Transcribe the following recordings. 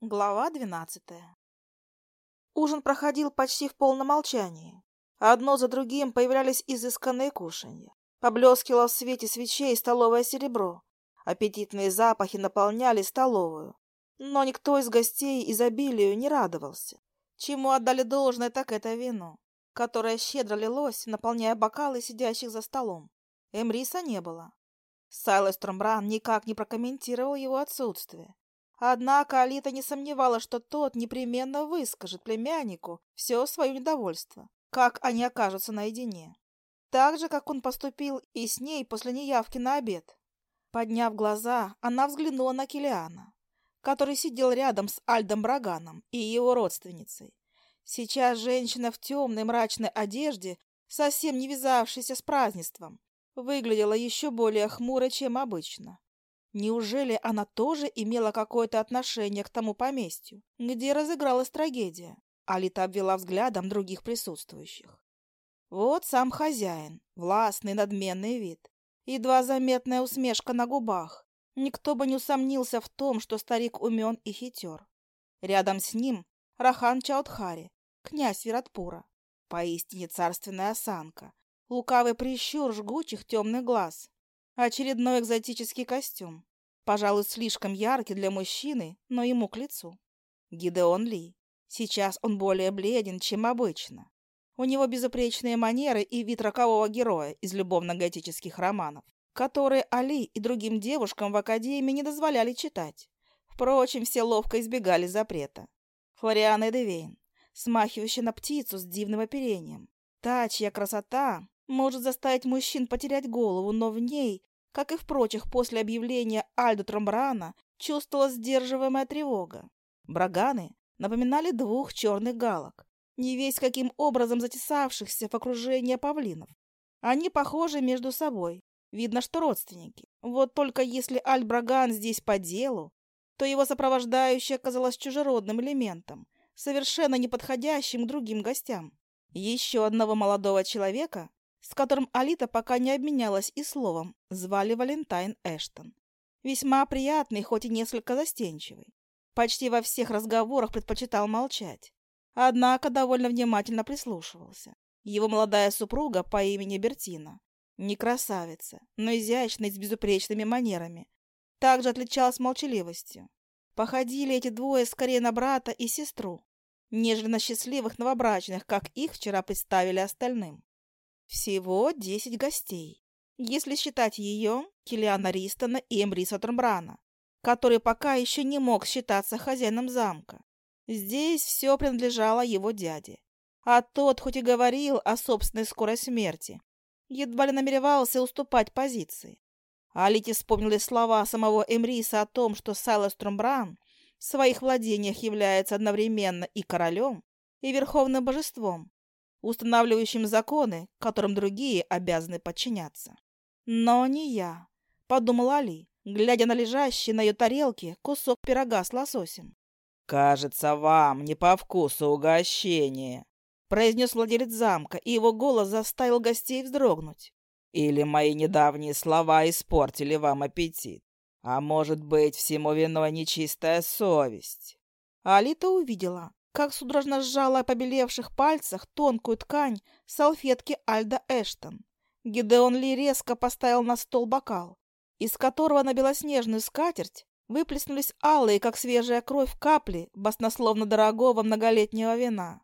Глава двенадцатая Ужин проходил почти в полном молчании. Одно за другим появлялись изысканные кушанья. Поблескивало в свете свечей столовое серебро. Аппетитные запахи наполняли столовую. Но никто из гостей изобилию не радовался. Чему отдали должное, так это вино, которое щедро лилось, наполняя бокалы сидящих за столом. Эмриса не было. Сайлас Тромбран никак не прокомментировал его отсутствие. Однако Алита не сомневалась, что тот непременно выскажет племяннику все свое недовольство, как они окажутся наедине. Так же, как он поступил и с ней после неявки на обед. Подняв глаза, она взглянула на Килиана, который сидел рядом с Альдом Браганом и его родственницей. Сейчас женщина в темной мрачной одежде, совсем не вязавшейся с празднеством, выглядела еще более хмуро, чем обычно. Неужели она тоже имела какое-то отношение к тому поместью, где разыгралась трагедия? Алита обвела взглядом других присутствующих. Вот сам хозяин, властный надменный вид, едва заметная усмешка на губах. Никто бы не усомнился в том, что старик умен и хитер. Рядом с ним Рахан Чаудхари, князь Виратпура. Поистине царственная осанка, лукавый прищур жгучих темных глаз, Очередной экзотический костюм. Пожалуй, слишком яркий для мужчины, но ему к лицу. Гидеон Ли. Сейчас он более бледен, чем обычно. У него безупречные манеры и вид рокового героя из любовно-готических романов, которые Али и другим девушкам в академии не дозволяли читать. Впрочем, все ловко избегали запрета. Флориан Эдевейн, смахивающий на птицу с дивным оперением. Та, чья красота может заставить мужчин потерять голову, но в ней как и в прочих после объявления Альдо Тромбрана, чувствовалась сдерживаемая тревога. Браганы напоминали двух черных галок, не весь каким образом затесавшихся в окружение павлинов. Они похожи между собой, видно, что родственники. Вот только если Аль Браган здесь по делу, то его сопровождающая оказалась чужеродным элементом, совершенно неподходящим к другим гостям. Еще одного молодого человека с которым Алита пока не обменялась и словом, звали Валентайн Эштон. Весьма приятный, хоть и несколько застенчивый. Почти во всех разговорах предпочитал молчать. Однако довольно внимательно прислушивался. Его молодая супруга по имени Бертина. Не красавица, но изящная с безупречными манерами. Также отличалась молчаливостью. Походили эти двое скорее на брата и сестру, нежели на счастливых новобрачных, как их вчера представили остальным. Всего десять гостей, если считать ее, Килиана Ристона и Эмриса Тромбрана, который пока еще не мог считаться хозяином замка. Здесь все принадлежало его дяде. А тот, хоть и говорил о собственной скорой смерти, едва ли намеревался уступать позиции. Алите вспомнили слова самого Эмриса о том, что Сайлас Тромбран в своих владениях является одновременно и королем, и верховным божеством, устанавливающим законы, которым другие обязаны подчиняться. Но не я, подумал Али, глядя на лежащий на ее тарелке кусок пирога с лососем. «Кажется, вам не по вкусу угощение», — произнес владелец замка, и его голос заставил гостей вздрогнуть. «Или мои недавние слова испортили вам аппетит? А может быть, всему виной нечистая совесть?» Алита увидела, как судорожно сжала о побелевших пальцах тонкую ткань салфетки Альда Эштон. Гидеон Ли резко поставил на стол бокал, из которого на белоснежную скатерть выплеснулись алые, как свежая кровь, капли баснословно дорогого многолетнего вина.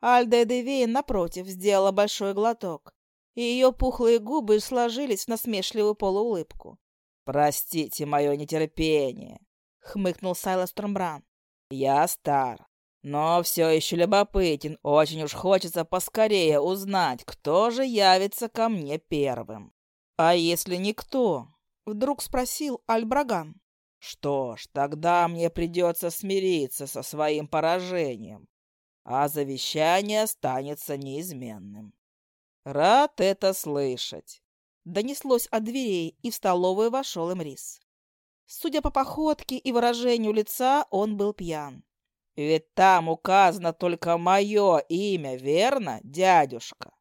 Альда Эдевейн, напротив, сделала большой глоток, и ее пухлые губы сложились в насмешливую полуулыбку. «Простите мое нетерпение», — хмыкнул Сайлас Тромбран. «Я стар, но все еще любопытен, очень уж хочется поскорее узнать, кто же явится ко мне первым. А если никто? Вдруг спросил Альбраган. Что ж, тогда мне придется смириться со своим поражением, а завещание останется неизменным. Рад это слышать. Донеслось от дверей, и в столовую вошел Эмрис. Судя по походке и выражению лица, он был пьян. Ведь там указано только мое имя, верно, дядюшка?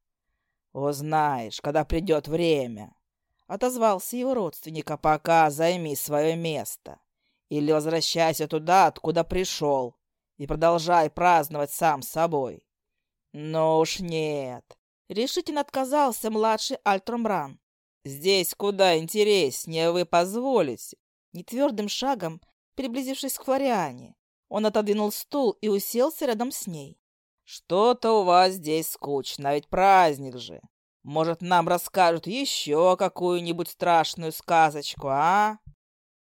Узнаешь, когда придет время. Отозвался его родственник, а пока займи свое место. или возвращайся туда, откуда пришел, и продолжай праздновать сам собой. Но уж нет. Решительно отказался младший Альтромбран. Здесь куда интереснее вы позволите. Нетвердым шагом, приблизившись к Флориане, он отодвинул стул и уселся рядом с ней. «Что-то у вас здесь скучно, ведь праздник же. Может, нам расскажут еще какую-нибудь страшную сказочку, а?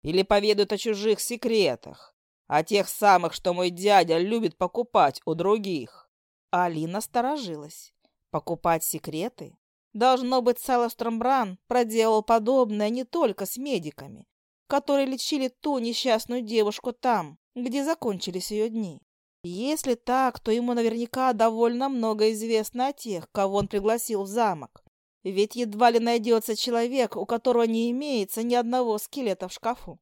Или поведают о чужих секретах, о тех самых, что мой дядя любит покупать у других?» Алина сторожилась. «Покупать секреты?» Должно быть, Саластромбран проделал подобное не только с медиками, которые лечили ту несчастную девушку там, где закончились ее дни. Если так, то ему наверняка довольно много известно о тех, кого он пригласил в замок. Ведь едва ли найдется человек, у которого не имеется ни одного скелета в шкафу.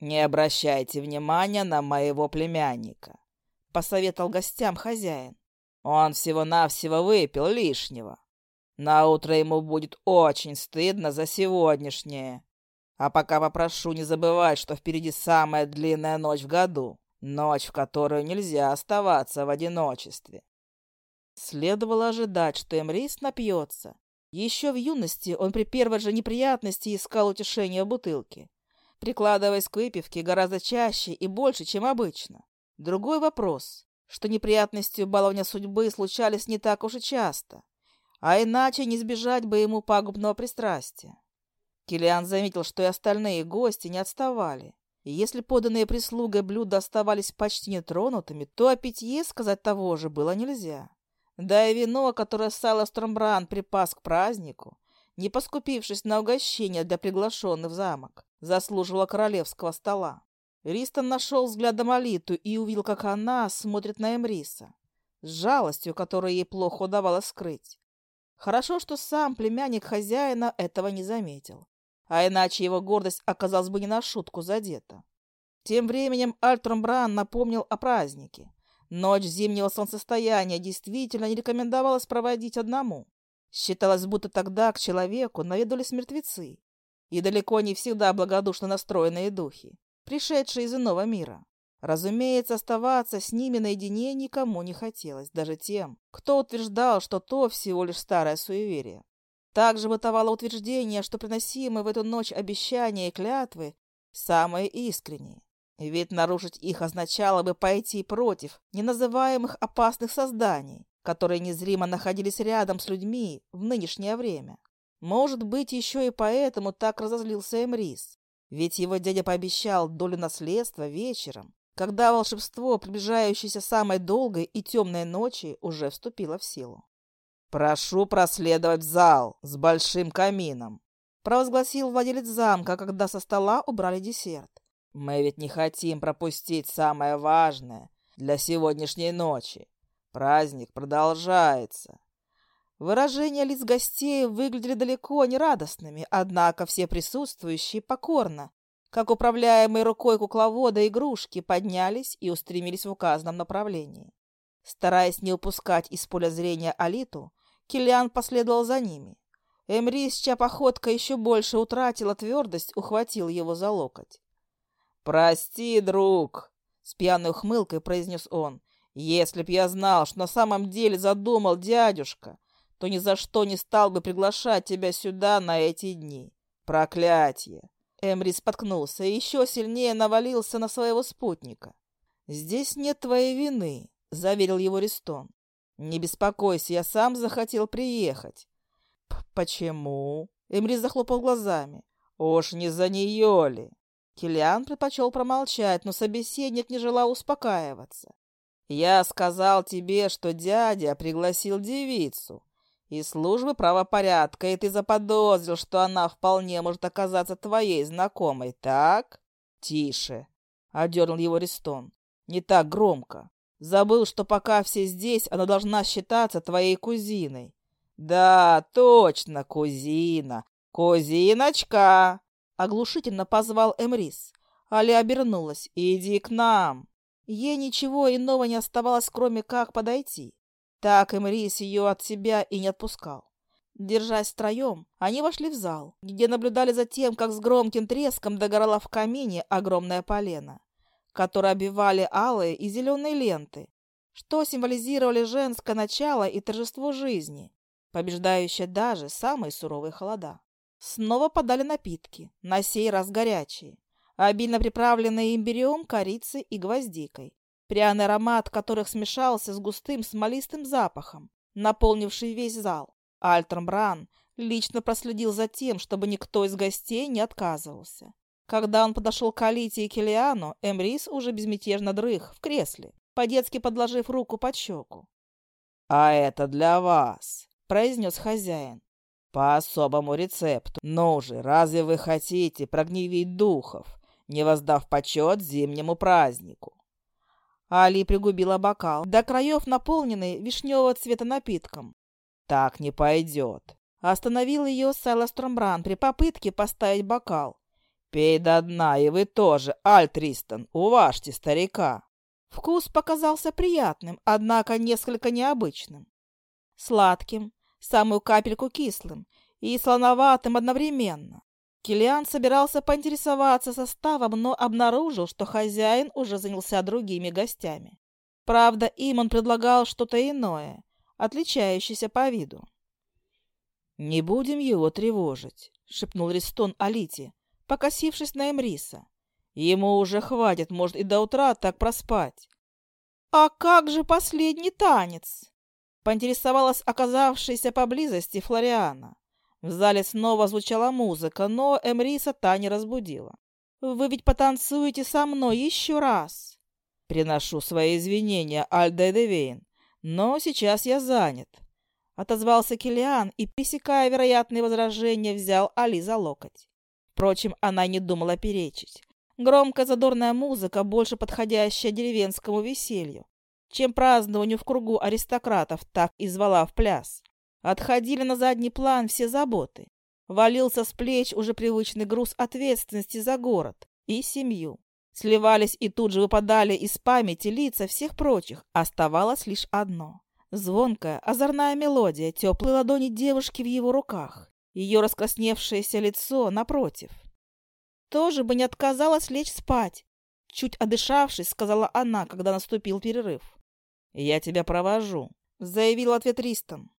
«Не обращайте внимания на моего племянника», — посоветовал гостям хозяин. «Он всего-навсего выпил лишнего. Наутро ему будет очень стыдно за сегодняшнее. А пока попрошу не забывать, что впереди самая длинная ночь в году, ночь, в которую нельзя оставаться в одиночестве. Следовало ожидать, что Эмрис напьется. Еще в юности он при первой же неприятности искал утешения в бутылке, прикладываясь к выпивке гораздо чаще и больше, чем обычно. Другой вопрос, что неприятности баловня судьбы случались не так уж и часто, а иначе не избежать бы ему пагубного пристрастия. Килиан заметил, что и остальные гости не отставали. И если поданные прислугой блюда оставались почти нетронутыми, то о питье сказать того же было нельзя. Да и вино, которое Сайло Стромбран припас к празднику, не поскупившись на угощение для приглашенных в замок, заслуживало королевского стола. Ристон нашел взглядом Алиту и увидел, как она смотрит на Эмриса, с жалостью, которую ей плохо удавалось скрыть. Хорошо, что сам племянник хозяина этого не заметил а иначе его гордость оказалась бы не на шутку задета. Тем временем Альтрумбран напомнил о празднике. Ночь зимнего солнцестояния действительно не рекомендовалось проводить одному. Считалось, будто тогда к человеку наведались мертвецы, и далеко не всегда благодушно настроенные духи, пришедшие из иного мира. Разумеется, оставаться с ними наедине никому не хотелось, даже тем, кто утверждал, что то всего лишь старое суеверие. Также бытовало утверждение, что приносимые в эту ночь обещания и клятвы самые искренние. Ведь нарушить их означало бы пойти против неназываемых опасных созданий, которые незримо находились рядом с людьми в нынешнее время. Может быть, еще и поэтому так разозлился Эмрис. Ведь его дядя пообещал долю наследства вечером, когда волшебство, приближающееся самой долгой и темной ночи, уже вступило в силу. «Прошу проследовать в зал с большим камином», — провозгласил владелец замка, когда со стола убрали десерт. «Мы ведь не хотим пропустить самое важное для сегодняшней ночи. Праздник продолжается». Выражения лиц гостей выглядели далеко не радостными, однако все присутствующие покорно, как управляемые рукой кукловода игрушки, поднялись и устремились в указанном направлении. Стараясь не упускать из поля зрения Алиту, Киллиан последовал за ними. Эмрис, чья походка еще больше утратила твердость, ухватил его за локоть. «Прости, друг!» — с пьяной ухмылкой произнес он. «Если б я знал, что на самом деле задумал дядюшка, то ни за что не стал бы приглашать тебя сюда на эти дни. Проклятие!» Эмри споткнулся и еще сильнее навалился на своего спутника. «Здесь нет твоей вины», — заверил его Ристон. «Не беспокойся, я сам захотел приехать». «Почему?» Эмри захлопал глазами. «Уж не за нее ли?» Киллиан предпочел промолчать, но собеседник не желал успокаиваться. «Я сказал тебе, что дядя пригласил девицу из службы правопорядка, и ты заподозрил, что она вполне может оказаться твоей знакомой, так?» «Тише!» — одернул его Ристон. «Не так громко. Забыл, что пока все здесь, она должна считаться твоей кузиной. Да, точно, кузина. Кузиночка! Оглушительно позвал Эмрис. Али обернулась. Иди к нам. Ей ничего иного не оставалось, кроме как подойти. Так Эмрис ее от себя и не отпускал. Держась втроем, они вошли в зал, где наблюдали за тем, как с громким треском догорала в камине огромная полена, которое обвивали алые и зеленые ленты, что символизировали женское начало и торжество жизни, побеждающее даже самые суровые холода. Снова подали напитки, на сей раз горячие, обильно приправленные имбирем, корицей и гвоздикой, пряный аромат которых смешался с густым смолистым запахом, наполнивший весь зал. Альтром Бран лично проследил за тем, чтобы никто из гостей не отказывался. Когда он подошел к Алите и Килиану, Эмрис уже безмятежно дрых в кресле, по-детски подложив руку под щеку. «А это для вас», — произнес хозяин. «По особому рецепту. Ну же, разве вы хотите прогневить духов, не воздав почет зимнему празднику?» Али пригубила бокал, до краев наполненный вишневого цвета напитком, так не пойдет. Остановил ее Сайлас Тромбран при попытке поставить бокал. Пей до дна, и вы тоже, Альтристон, уважьте старика. Вкус показался приятным, однако несколько необычным. Сладким, самую капельку кислым и слоноватым одновременно. Килиан собирался поинтересоваться составом, но обнаружил, что хозяин уже занялся другими гостями. Правда, им он предлагал что-то иное, отличающийся по виду. «Не будем его тревожить», — шепнул Ристон Алите, покосившись на Эмриса. «Ему уже хватит, может, и до утра так проспать». «А как же последний танец?» — поинтересовалась оказавшаяся поблизости Флориана. В зале снова звучала музыка, но Эмриса та не разбудила. «Вы ведь потанцуете со мной еще раз!» «Приношу свои извинения, Альда Эдевейн. Но сейчас я занят. Отозвался Килиан и, пресекая вероятные возражения, взял Али за локоть. Впрочем, она не думала перечить. Громкая задорная музыка, больше подходящая деревенскому веселью, чем празднованию в кругу аристократов, так и звала в пляс. Отходили на задний план все заботы. Валился с плеч уже привычный груз ответственности за город и семью. Сливались и тут же выпадали из памяти лица всех прочих. Оставалось лишь одно. Звонкая, озорная мелодия, теплые ладони девушки в его руках. Ее раскрасневшееся лицо напротив. Тоже бы не отказалась лечь спать. Чуть одышавшись, сказала она, когда наступил перерыв. «Я тебя провожу», — заявил ответ Ристон.